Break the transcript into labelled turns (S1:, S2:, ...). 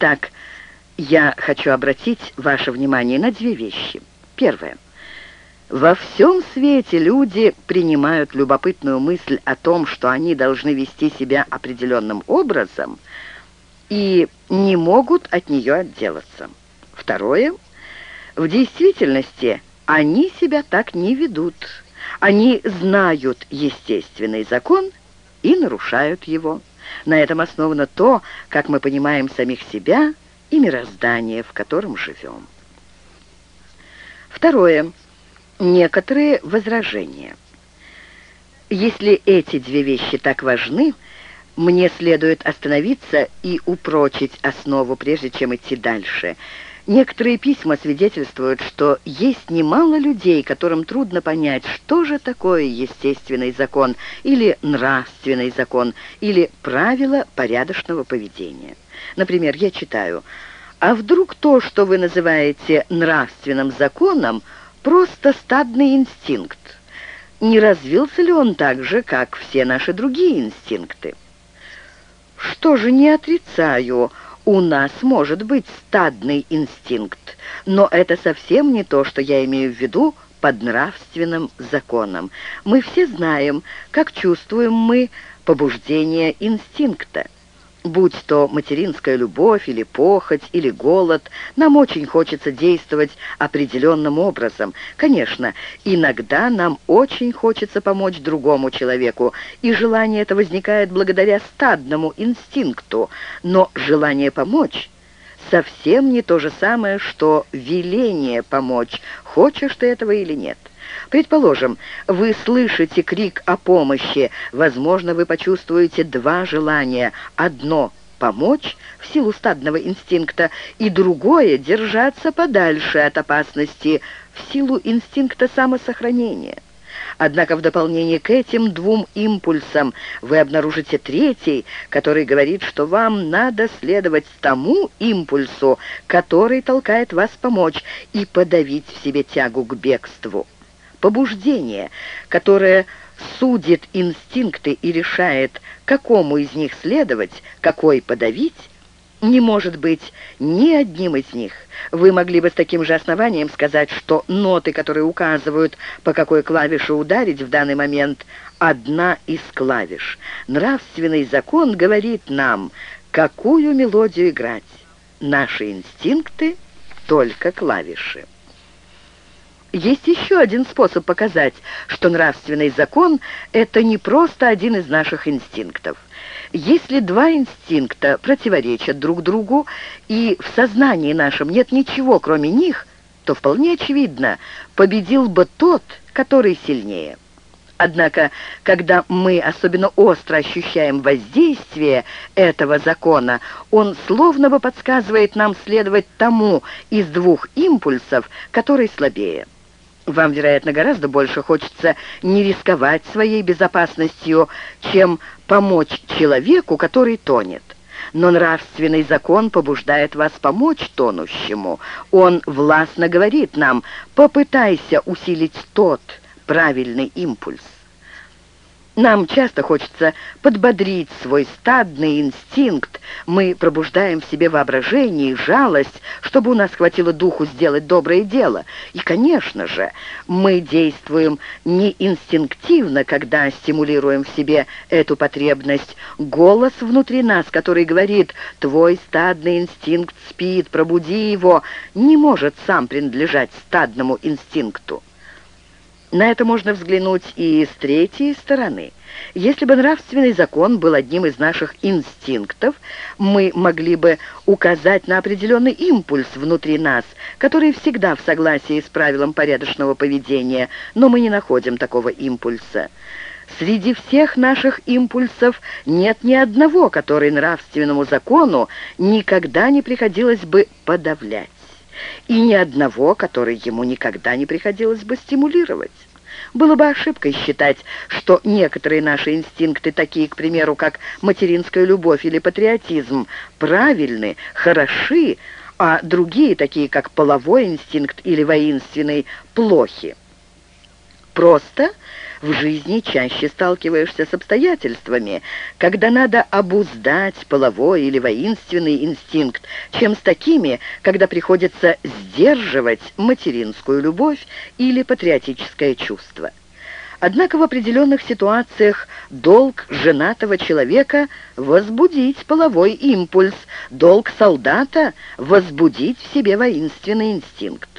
S1: Итак, я хочу обратить ваше внимание на две вещи. Первое. Во всем свете люди принимают любопытную мысль о том, что они должны вести себя определенным образом и не могут от нее отделаться. Второе. В действительности они себя так не ведут. Они знают естественный закон и нарушают его. На этом основано то, как мы понимаем самих себя и мироздание, в котором живем. Второе некоторые возражения. Если эти две вещи так важны, мне следует остановиться и упрочить основу, прежде чем идти дальше. Некоторые письма свидетельствуют, что есть немало людей, которым трудно понять, что же такое естественный закон или нравственный закон или правила порядочного поведения. Например, я читаю, «А вдруг то, что вы называете нравственным законом, просто стадный инстинкт. Не развился ли он так же, как все наши другие инстинкты? Что же, не отрицаю, у нас может быть стадный инстинкт, но это совсем не то, что я имею в виду под нравственным законом. Мы все знаем, как чувствуем мы побуждение инстинкта. Будь то материнская любовь или похоть, или голод, нам очень хочется действовать определенным образом. Конечно, иногда нам очень хочется помочь другому человеку, и желание это возникает благодаря стадному инстинкту, но желание помочь совсем не то же самое, что веление помочь, хочешь ты этого или нет. Предположим, вы слышите крик о помощи. Возможно, вы почувствуете два желания. Одно — помочь в силу стадного инстинкта, и другое — держаться подальше от опасности в силу инстинкта самосохранения. Однако в дополнение к этим двум импульсам вы обнаружите третий, который говорит, что вам надо следовать тому импульсу, который толкает вас помочь, и подавить в себе тягу к бегству побуждение, которое судит инстинкты и решает, какому из них следовать, какой подавить, не может быть ни одним из них. Вы могли бы с таким же основанием сказать, что ноты, которые указывают, по какой клавише ударить в данный момент, одна из клавиш. Нравственный закон говорит нам, какую мелодию играть. Наши инстинкты — только клавиши. Есть еще один способ показать, что нравственный закон – это не просто один из наших инстинктов. Если два инстинкта противоречат друг другу, и в сознании нашем нет ничего, кроме них, то вполне очевидно, победил бы тот, который сильнее. Однако, когда мы особенно остро ощущаем воздействие этого закона, он словно бы подсказывает нам следовать тому из двух импульсов, который слабее. Вам, вероятно, гораздо больше хочется не рисковать своей безопасностью, чем помочь человеку, который тонет. Но нравственный закон побуждает вас помочь тонущему. Он властно говорит нам, попытайся усилить тот правильный импульс. Нам часто хочется подбодрить свой стадный инстинкт. Мы пробуждаем в себе воображение и жалость, чтобы у нас хватило духу сделать доброе дело. И, конечно же, мы действуем не инстинктивно, когда стимулируем в себе эту потребность. Голос внутри нас, который говорит «твой стадный инстинкт спит, пробуди его», не может сам принадлежать стадному инстинкту. На это можно взглянуть и с третьей стороны. Если бы нравственный закон был одним из наших инстинктов, мы могли бы указать на определенный импульс внутри нас, который всегда в согласии с правилом порядочного поведения, но мы не находим такого импульса. Среди всех наших импульсов нет ни одного, который нравственному закону никогда не приходилось бы подавлять и ни одного, который ему никогда не приходилось бы стимулировать. Было бы ошибкой считать, что некоторые наши инстинкты, такие, к примеру, как материнская любовь или патриотизм, правильны, хороши, а другие, такие как половой инстинкт или воинственный, плохи. Просто В жизни чаще сталкиваешься с обстоятельствами, когда надо обуздать половой или воинственный инстинкт, чем с такими, когда приходится сдерживать материнскую любовь или патриотическое чувство. Однако в определенных ситуациях долг женатого человека – возбудить половой импульс, долг солдата – возбудить в себе воинственный инстинкт.